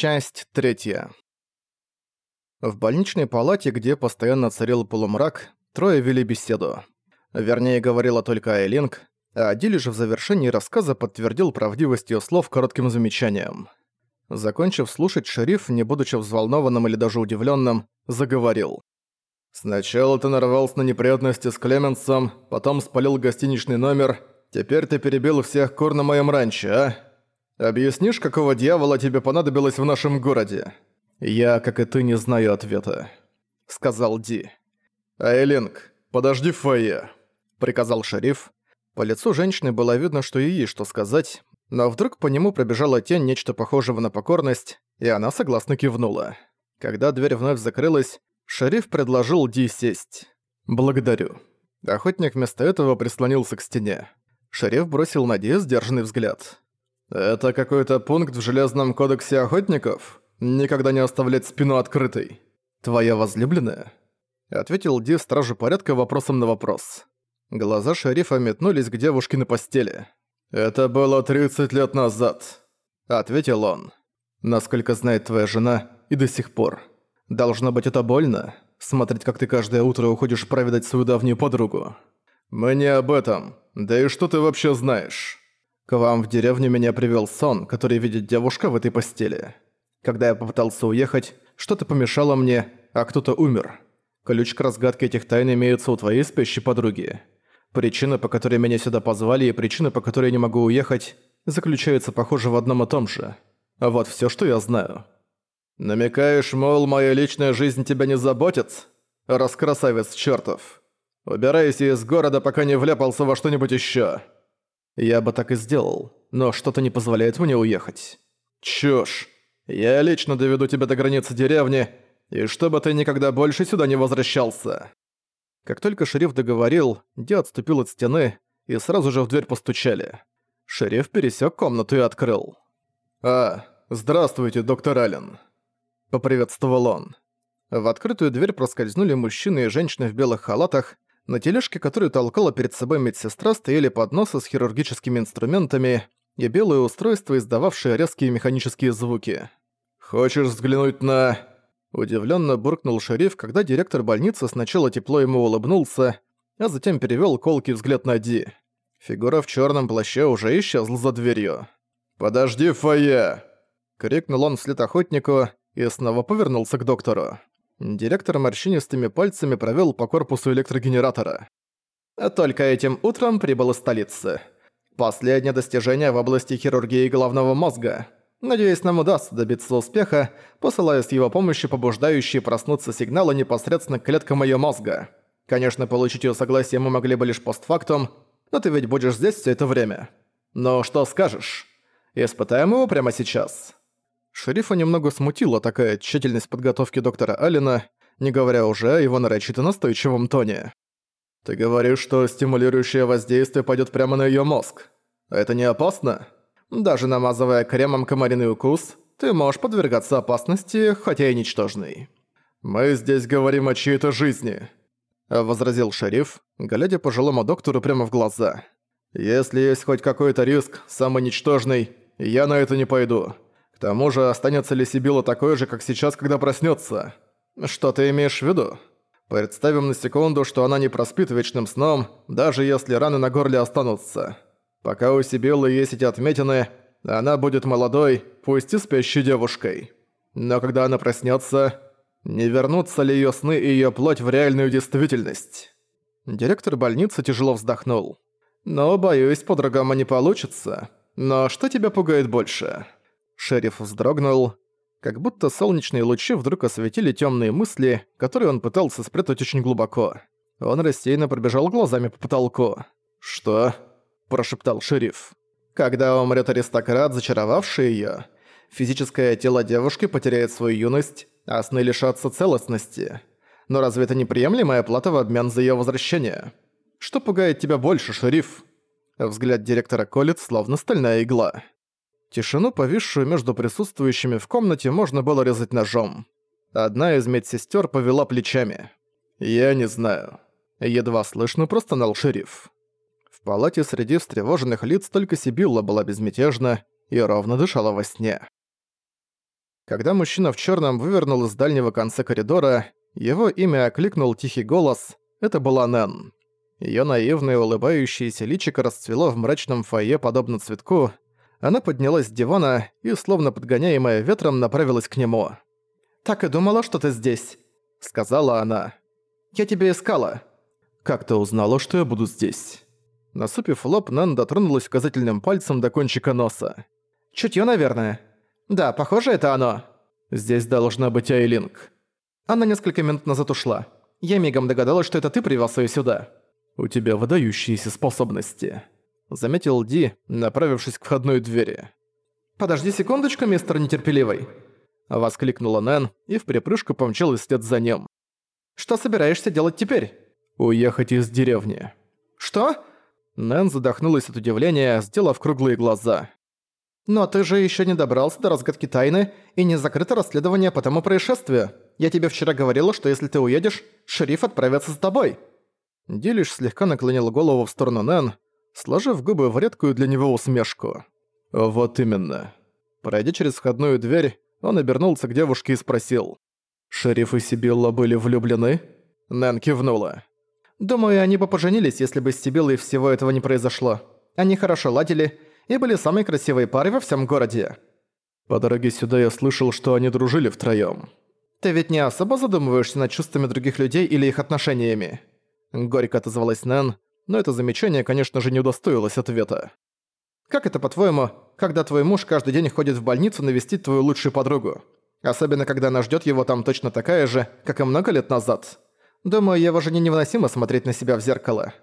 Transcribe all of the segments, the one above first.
Часть третья. В больничной палате, где постоянно царил полумрак, трое вели беседу. Вернее, говорила только Айлинг, а Дили же в завершении рассказа подтвердил правдивость её слов коротким замечанием. Закончив слушать, шериф, не будучи взволнованным или даже удивлённым, заговорил. «Сначала ты нарвался на неприятности с Клеменсом, потом спалил гостиничный номер, теперь ты перебил всех кур на моём ранчо, а? Объяснишь, какого дьявола тебе понадобилось в нашем городе?» «Я, как и ты, не знаю ответа», — сказал Ди. «Айлинг, подожди в фойе», — приказал шериф. По лицу женщины было видно, что ей что сказать, но вдруг по нему пробежала тень нечто похожего на покорность, и она согласно кивнула. Когда дверь вновь закрылась, шериф предложил Ди сесть. «Благодарю». Охотник вместо этого прислонился к стене. Шериф бросил на Ди сдержанный взгляд. «Это какой-то пункт в Железном кодексе охотников? Никогда не оставлять спину открытой. Твоя возлюбленная?» Ответил Ди стражу порядка вопросом на вопрос. Глаза шерифа метнулись к девушке на постели. «Это было 30 лет назад», — ответил он. «Насколько знает твоя жена, и до сих пор. Должно быть это больно, смотреть, как ты каждое утро уходишь проведать свою давнюю подругу. Мы не об этом. Да и что ты вообще знаешь?» К вам в деревню меня привел сон, который видит девушка в этой постели. Когда я попытался уехать, что-то помешало мне, а кто-то умер. Ключ к разгадке этих тайн имеется у твоей спящей подруги. Причина, по которой меня сюда позвали, и причина, по которой я не могу уехать, заключается, похоже, в одном и том же. А вот все, что я знаю. Намекаешь, мол, моя личная жизнь тебя не заботит? Раскрасавец чертов. Убирайся из города, пока не вляпался во что-нибудь еще. Я бы так и сделал, но что-то не позволяет мне уехать. Чушь. Я лично доведу тебя до границы деревни, и чтобы ты никогда больше сюда не возвращался. Как только шериф договорил, Ди отступил от стены, и сразу же в дверь постучали. Шериф пересек комнату и открыл. «А, здравствуйте, доктор Аллен», — поприветствовал он. В открытую дверь проскользнули мужчины и женщины в белых халатах, на тележке, которую толкала перед собой медсестра, стояли подносы с хирургическими инструментами и белое устройство, издававшее резкие механические звуки. «Хочешь взглянуть на...» Удивленно буркнул шериф, когда директор больницы сначала тепло ему улыбнулся, а затем перевел колкий взгляд на Ди. Фигура в черном плаще уже исчезла за дверью. «Подожди, фойе!» — крикнул он вслед охотнику и снова повернулся к доктору. Директор морщинистыми пальцами провёл по корпусу электрогенератора. Только этим утром прибыл из столицы. Последнее достижение в области хирургии головного мозга. Надеюсь, нам удастся добиться успеха, посылая с его помощью побуждающие проснуться сигналы непосредственно к клеткам её мозга. Конечно, получить её согласие мы могли бы лишь постфактум, но ты ведь будешь здесь всё это время. Но что скажешь? Испытаем его прямо сейчас. Шерифа немного смутила такая тщательность подготовки доктора Аллена, не говоря уже о его нарочито настойчивом тоне. «Ты говоришь, что стимулирующее воздействие пойдет прямо на ее мозг. Это не опасно? Даже намазывая кремом комариный укус, ты можешь подвергаться опасности, хотя и ничтожной». «Мы здесь говорим о чьей-то жизни», — возразил шериф, глядя пожилому доктору прямо в глаза. «Если есть хоть какой-то риск, самый ничтожный, я на это не пойду. К тому же, останется ли Сибила такой же, как сейчас, когда проснется? Что ты имеешь в виду? Представим на секунду, что она не проспит вечным сном, даже если раны на горле останутся. Пока у Сибиллы есть эти отметины, она будет молодой, пусть и спящей девушкой. Но когда она проснется, не вернутся ли ее сны и ее плоть в реальную действительность? Директор больницы тяжело вздохнул. «Но, боюсь, по-другому не получится. Но что тебя пугает больше?» Шериф вздрогнул, как будто солнечные лучи вдруг осветили темные мысли, которые он пытался спрятать очень глубоко. Он рассеянно пробежал глазами по потолку. «Что?» – прошептал шериф. «Когда умрет аристократ, зачаровавший ее, физическое тело девушки потеряет свою юность, а сны лишатся целостности. Но разве это неприемлемая плата в обмен за ее возвращение? Что пугает тебя больше, шериф?» Взгляд директора колет, словно стальная игла. Тишину, повисшую между присутствующими в комнате, можно было резать ножом. Одна из медсестер повела плечами. «Я не знаю». Едва слышно простонал шериф. В палате среди встревоженных лиц только Сибилла была безмятежна и ровно дышала во сне. Когда мужчина в черном вывернул из дальнего конца коридора, его имя окликнул тихий голос. Это была Нэн. Её наивное улыбающееся личико расцвело в мрачном фойе подобно цветку. Она поднялась с дивана и, словно подгоняемая ветром, направилась к нему. «Так и думала, что ты здесь», — сказала она. «Я тебя искала». «Как ты узнала, что я буду здесь?» Насупив лоб, Нэн дотронулась указательным пальцем до кончика носа. «Чутьё, наверное. Да, похоже, это оно». «Здесь должна быть Айлинг». Она несколько минут назад ушла. Я мигом догадалась, что это ты привел её сюда. «У тебя выдающиеся способности», — заметил Ди, направившись к входной двери. «Подожди секундочку, мистер нетерпеливый», — воскликнула Нэн и в припрыжку помчалась вслед за ним. «Что собираешься делать теперь?» «Уехать из деревни». «Что?» Нэн задохнулась от удивления, сделав круглые глаза. «Но ты же еще не добрался до разгадки тайны и не закрыто расследование по тому происшествию. Я тебе вчера говорила, что если ты уедешь, шериф отправится за тобой». Ди лишь слегка наклонил голову в сторону Нэн, сложив губы в редкую для него усмешку. «Вот именно». Пройдя через входную дверь, он обернулся к девушке и спросил. «Шериф и Сибилла были влюблены?» Нэн кивнула. «Думаю, они бы поженились, если бы с Сибиллой всего этого не произошло. Они хорошо ладили и были самой красивой парой во всем городе». По дороге сюда я слышал, что они дружили втроём. «Ты ведь не особо задумываешься над чувствами других людей или их отношениями?» Горько отозвалась Нэн, но это замечание, конечно же, не удостоилось ответа. «Как это, по-твоему, когда твой муж каждый день ходит в больницу навестить твою лучшую подругу? Особенно, когда она ждет его там точно такая же, как и много лет назад. Думаю, его жене невыносимо смотреть на себя в зеркало.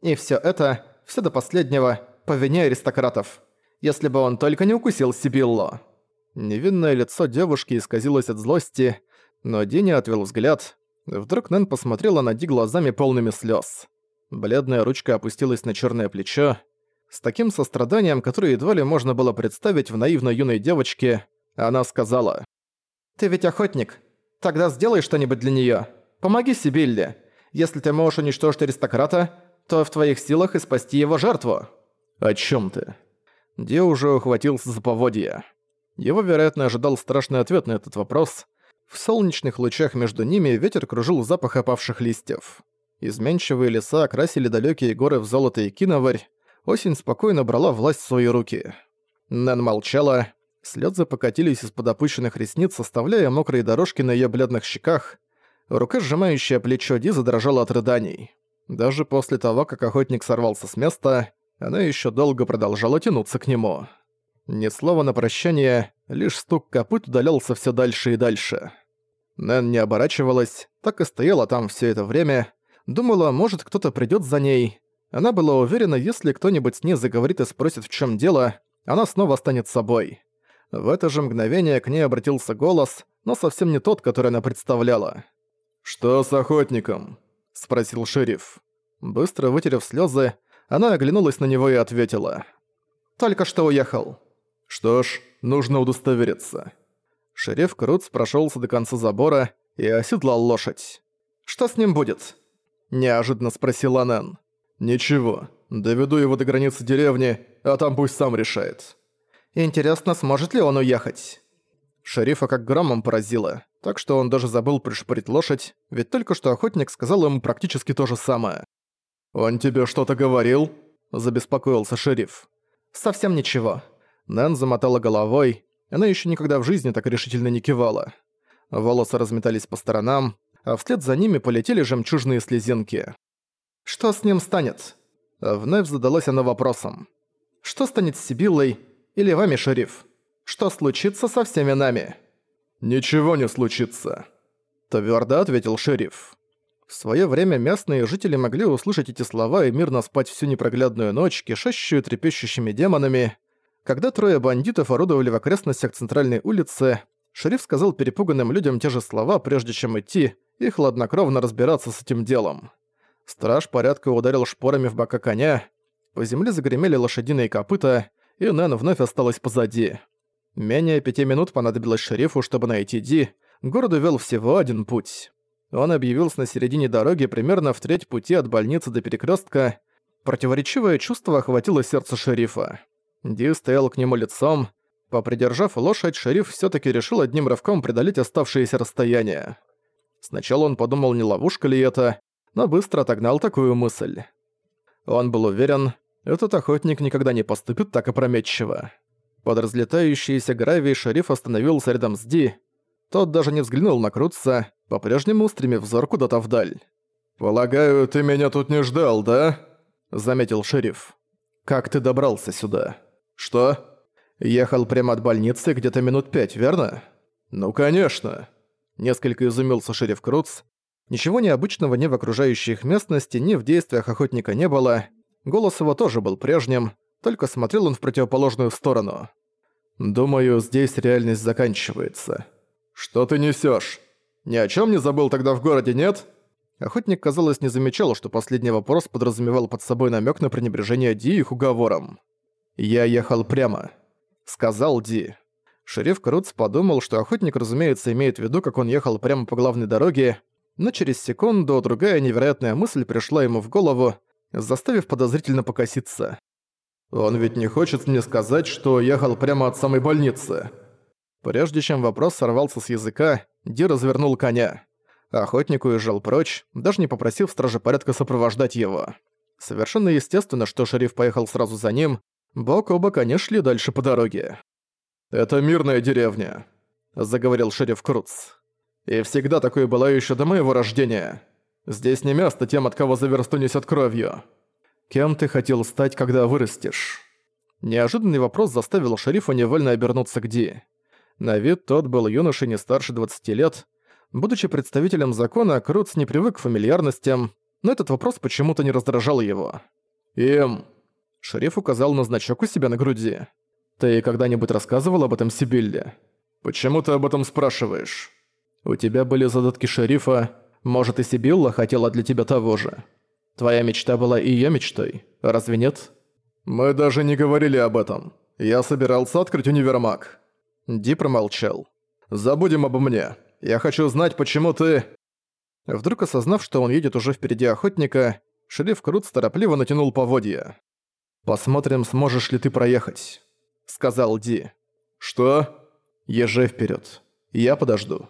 И все это, все до последнего, по вине аристократов. Если бы он только не укусил Сибилло». Невинное лицо девушки исказилось от злости, но Дини отвел взгляд, Вдруг Нэн посмотрела на Ди глазами полными слез. Бледная ручка опустилась на черное плечо. С таким состраданием, которое едва ли можно было представить в наивной юной девочке, она сказала. «Ты ведь охотник. Тогда сделай что-нибудь для нее. Помоги Сибилле. Если ты можешь уничтожить аристократа, то в твоих силах и спасти его жертву». «О чем ты?» Ди уже ухватился за поводья. Его, вероятно, ожидал страшный ответ на этот вопрос, в солнечных лучах между ними ветер кружил запах опавших листьев. Изменчивые леса окрасили далекие горы в золото и киноварь. Осень спокойно брала власть в свои руки. Нэн молчала. Слёзы покатились из-под опущенных ресниц, оставляя мокрые дорожки на её бледных щеках. Рука, сжимающая плечо Ди, задрожала от рыданий. Даже после того, как охотник сорвался с места, она ещё долго продолжала тянуться к нему. Ни слова на прощание, лишь стук копыт удалялся все дальше и дальше. Нэн не оборачивалась, так и стояла там все это время. Думала, может, кто-то придет за ней. Она была уверена, если кто-нибудь с ней заговорит и спросит, в чем дело, она снова станет собой. В это же мгновение к ней обратился голос, но совсем не тот, который она представляла. «Что с охотником?» – спросил шериф. Быстро вытерев слезы, она оглянулась на него и ответила. «Только что уехал». Что ж, нужно удостовериться. Шериф Круц прошелся до конца забора и оседлал лошадь. «Что с ним будет?» – неожиданно спросил Нэн. «Ничего. Доведу его до границы деревни, а там пусть сам решает». «Интересно, сможет ли он уехать?» Шерифа как громом поразило, так что он даже забыл пришпорить лошадь, ведь только что охотник сказал ему практически то же самое. «Он тебе что-то говорил?» – забеспокоился шериф. «Совсем ничего. Нэн замотала головой. Она еще никогда в жизни так решительно не кивала. Волосы разметались по сторонам, а вслед за ними полетели жемчужные слезинки. «Что с ним станет?» Вновь задалась она вопросом. «Что станет с Сибиллой или вами, шериф? Что случится со всеми нами?» «Ничего не случится», — твердо ответил шериф. В своё время местные жители могли услышать эти слова и мирно спать всю непроглядную ночь, кишащую трепещущими демонами, когда трое бандитов орудовали в окрестностях центральной улицы, шериф сказал перепуганным людям те же слова, прежде чем идти и хладнокровно разбираться с этим делом. Страж порядка ударил шпорами в бока коня, по земле загремели лошадиные копыта, и Нэн вновь осталась позади. Менее пяти минут понадобилось шерифу, чтобы найти Ди, городу вел всего один путь. Он объявился на середине дороги примерно в треть пути от больницы до перекрестка. Противоречивое чувство охватило сердце шерифа. Ди стоял к нему лицом. Попридержав лошадь, шериф все таки решил одним рывком преодолеть оставшееся расстояние. Сначала он подумал, не ловушка ли это, но быстро отогнал такую мысль. Он был уверен, этот охотник никогда не поступит так опрометчиво. Под разлетающийся гравий шериф остановился рядом с Ди. Тот даже не взглянул на Крутса, по-прежнему устремив взор куда-то вдаль. «Полагаю, ты меня тут не ждал, да?» — заметил шериф. «Как ты добрался сюда?» «Что?» «Ехал прямо от больницы где-то минут пять, верно?» «Ну, конечно». Несколько изумился шериф Круц. Ничего необычного ни в окружающих местности, ни в действиях охотника не было. Голос его тоже был прежним, только смотрел он в противоположную сторону. «Думаю, здесь реальность заканчивается». «Что ты несёшь? Ни о чём не забыл тогда в городе, нет?» Охотник, казалось, не замечал, что последний вопрос подразумевал под собой намёк на пренебрежение Ди их уговором. «Я ехал прямо», — сказал Ди. Шериф Круц подумал, что охотник, разумеется, имеет в виду, как он ехал прямо по главной дороге, но через секунду другая невероятная мысль пришла ему в голову, заставив подозрительно покоситься. «Он ведь не хочет мне сказать, что ехал прямо от самой больницы». Прежде чем вопрос сорвался с языка, Ди развернул коня. Охотник уезжал прочь, даже не попросив стражи порядка сопровождать его. Совершенно естественно, что шериф поехал сразу за ним, бок о бок они шли дальше по дороге. «Это мирная деревня», — заговорил шериф Круц. «И всегда такое было еще до моего рождения. Здесь не место тем, от кого за версту несет кровью. Кем ты хотел стать, когда вырастешь?» Неожиданный вопрос заставил шерифа невольно обернуться к Ди. На вид тот был юношей не старше 20 лет. Будучи представителем закона, Круц не привык к фамильярностям, но этот вопрос почему-то не раздражал его. «Им...» Шериф указал на значок у себя на груди. «Ты когда-нибудь рассказывал об этом Сибилле?» «Почему ты об этом спрашиваешь?» «У тебя были задатки шерифа. Может, и Сибилла хотела для тебя того же. Твоя мечта была и её мечтой, разве нет?» «Мы даже не говорили об этом. Я собирался открыть универмаг». Ди промолчал. «Забудем обо мне. Я хочу знать, почему ты...» Вдруг осознав, что он едет уже впереди охотника, шериф Крут торопливо натянул поводья. «Посмотрим, сможешь ли ты проехать», — сказал Ди. «Что?» «Езжай вперед. Я подожду».